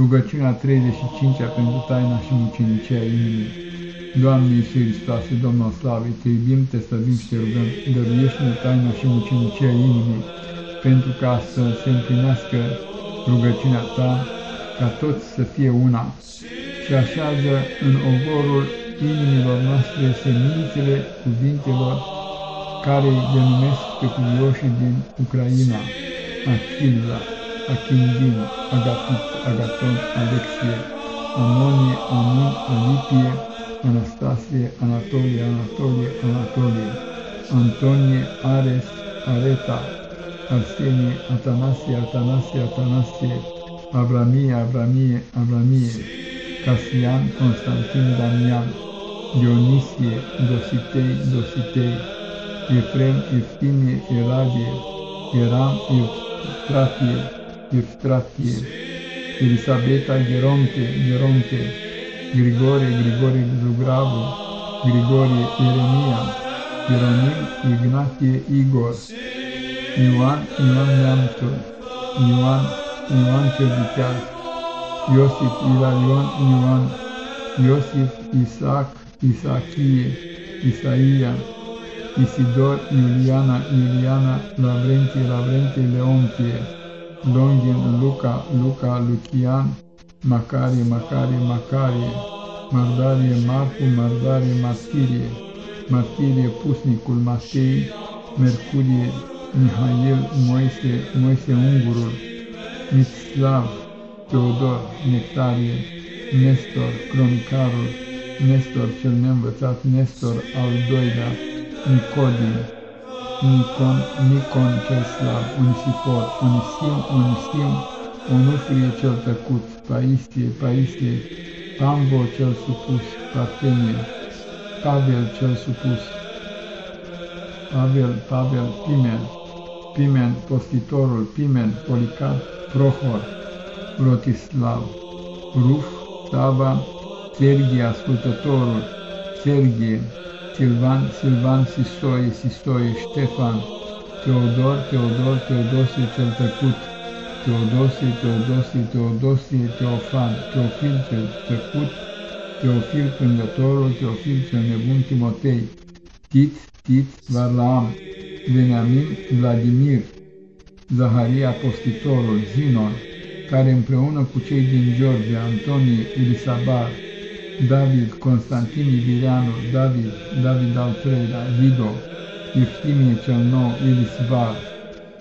Rugăciunea 35-a pentru taina și mucenicia inimii. Doamne Iisus Hristoase, Domnul Slavei, Te iubim, Te slăbim și Te rugăm, dăruiește-ne taina și mucenicia inimii, pentru ca să se împlinească rugăciunea Ta, ca toți să fie una, și așează în ogorul inimilor noastre semințele cuvintelor care îi denumesc pe cuvioșii din Ucraina, Achilla, Achindin, Agapit, Agaton, Alexie, Amonie, Amun, Alipie, Anastasie, Anatolie, Anatolie, Anatolie, Antonie, Ares, Areta, Arsenie, Atanasie, Atanasie, Atanasie, Avramie, Avramie, Avramie, Casian, Constantin, Damian, Dionisie, Dositei, Dositei, Efrem, Eftimie, Eladie, Eram, Evstratie, Evstratie, Elisabeta, Geronte, Geronte, Grigore, Grigore Zugravu, Grigorie, Ieremia, Ieronim, Ignatie, Igor, Ioan, Ioan Neamțul, Ioan, Ioan Cerviteaz, Iosif, Ilarion, Ioan, Iosif, Isaac, Isachie, Isaia, Isidor, Iuliana, Iuliana, Lavrentie, Lavrentie, Leontie, Longin, Luca, Luca, Lucian, Macarie, Macarie, Macarie, Mardarie, Marcu, Mardarie, Martirie, Martirie, Pusnicul, Matei, Mercurie, Mihail, Moise, Moise Ungurul, Mitslav, Teodor, Nectarie, Nestor, Cronicarul, Nestor cel neînvățat, Nestor al doilea, Nicodim, Nikon, Nikon cel slab, Unisifor, Unisim, Unisim, Onufrie cel tăcut, Paistie, Paistie, Pambo cel supus, Partenie, Pavel cel supus, Pavel, Pavel, Pimen, Pimen, postitorul, Pimen, Policar, Prohor, Rotislav, Ruf, Saba, Sergie, ascultătorul, Sergie, Silvan, Silvan, Sisoie, Sisoie, Ștefan, Teodor, Teodor, Teodosie cel tăcut, Teodosie, Teodosie, Teodosie, Teofan, Teofil cel tăcut, Teofil Cângătorul, Teofil cel nebun, Timotei, Tit, Tit, Varlaam, Veniamin, Vladimir, Zaharia Postitorul, Zinon, care împreună cu cei din Georgia, Antonie, Elisabar, David, Constantin Ibilianu, David, David al treilea, Vido, Eftimie cel nou, Elisvar,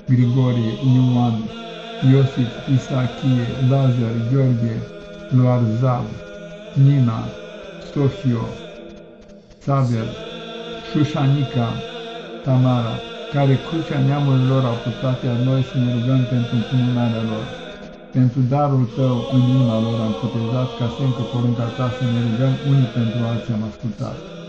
Grigorie, Ioan, Iosif, Isachie, Lazar, Gheorghe, Loarzav, Nina, Sofio, Saver, Șușanica, Tamara, care crucea neamurilor au purtat, iar noi să ne rugăm pentru încununarea lor. Pentru darul tău în inima lor am putezat, ca semn că porunca ta să ne rugăm unii pentru alții am ascultat.